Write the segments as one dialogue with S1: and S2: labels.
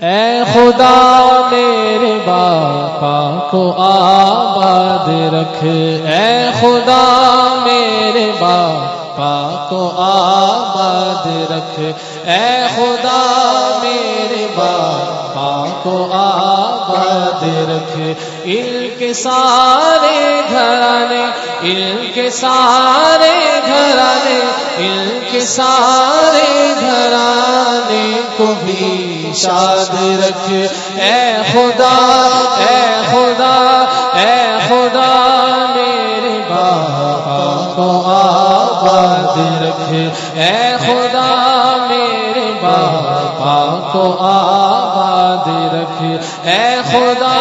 S1: اے خدا میرے باپا کو آباد رکھ۔ اے خدا میرے باپا کو آباد رکھ۔ اے خدا آباد رکھ۔ ان کے سارے گھرانے ان کے سارے گھرانے ان کے سارے گھرانے کو بھی شاد رکھ۔ اے خدا اے خدا اے خدا، میرے باپا کو آباد رکھ۔ اے خدا، میرے باپا کو آباد رکھ اے خدا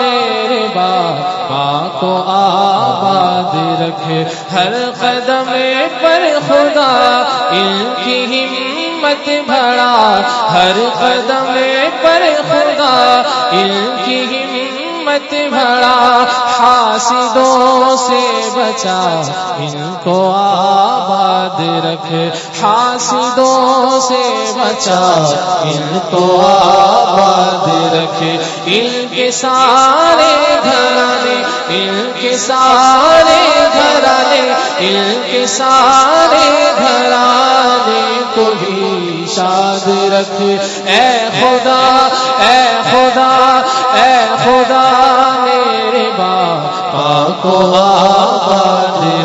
S1: میرے باپا کو آباد رکھ ہر قدم پر خدا ان کی ہمت بڑا ہر قدم پر خدا ان کی ہمت بڑا حاسدوں سے بچا، ان کو آباد رکھ حاسدوں سے بچا، ان کو آباد رکھ ان کے سارے گھرانے، ان کے سارے گھرانے، ان کے سارے گھرانے کو بھی شاد رکھ اے خدا اے خدا اے خدا، میرے باپا کو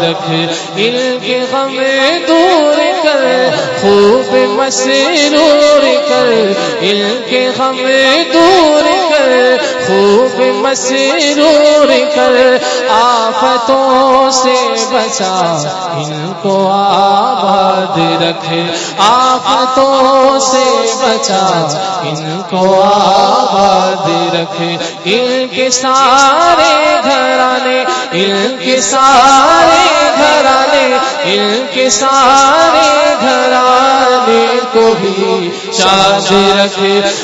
S1: رکھ ان کے غم دور کر خوب مسرور کر ان کے غم دور کر خوب مسرور کر، آفتوں سے بچا، ان کو آباد رکھ۔ آفتوں سے بچا، ان کو آباد رکھ۔ ان کے سارے گھرانے ان کے سارے گھرانے ان کے سارے گھرانے۔ کو بھی شاد رکھ۔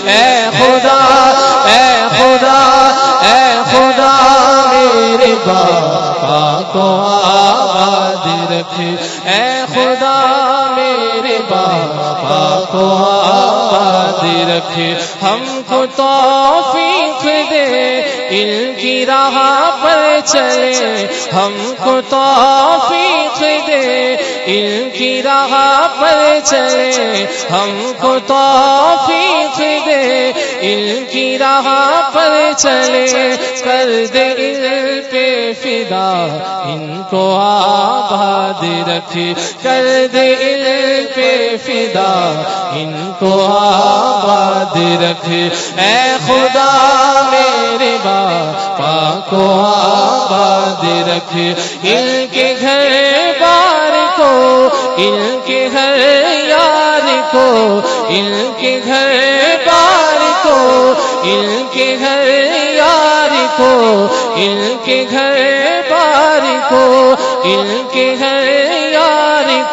S1: اے خدا اے خدا اے خدا، میرے باپا کو آباد رکھ۔ اے خدا، میرے باپا کو آباد رکھ، ہم کو توفیق دے، ان کی راہ پر چلے۔ ہم کو توفیق دے، ان کی راہ پر چلے۔ ہم کو توفیق دے، ان کی راہ پر چلے۔ کر دے ان پہ فدا، ان کو آباد رکھ۔ کر دے ان پہ فدا، ان کو آباد رکھ۔ اے خدا میرے باپا کو آباد رکھ۔ ان کے گھر بار کو ان کے گھر یار کو ان کے گھر بار کو ان کے گھر یار کو ان کے گھر بار کو ان کے گھر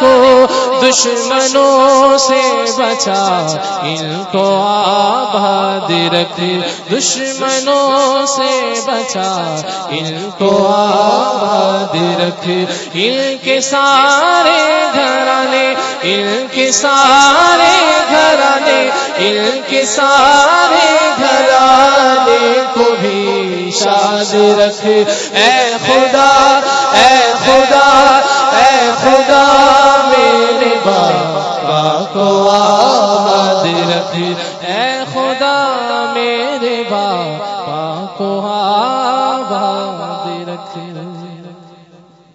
S1: کو دشمنوں سے بچا، ان کو آباد رکھ، دشمنوں سے بچا، ان کو آباد رکھ۔ ان کے سارے گھرانے، ان کے سارے گھرانے، ان کے سارے گھرانے کو بھی شاد رکھ۔ اے خدا اے خدا خدا میرے باپا کو آباد رکھنا۔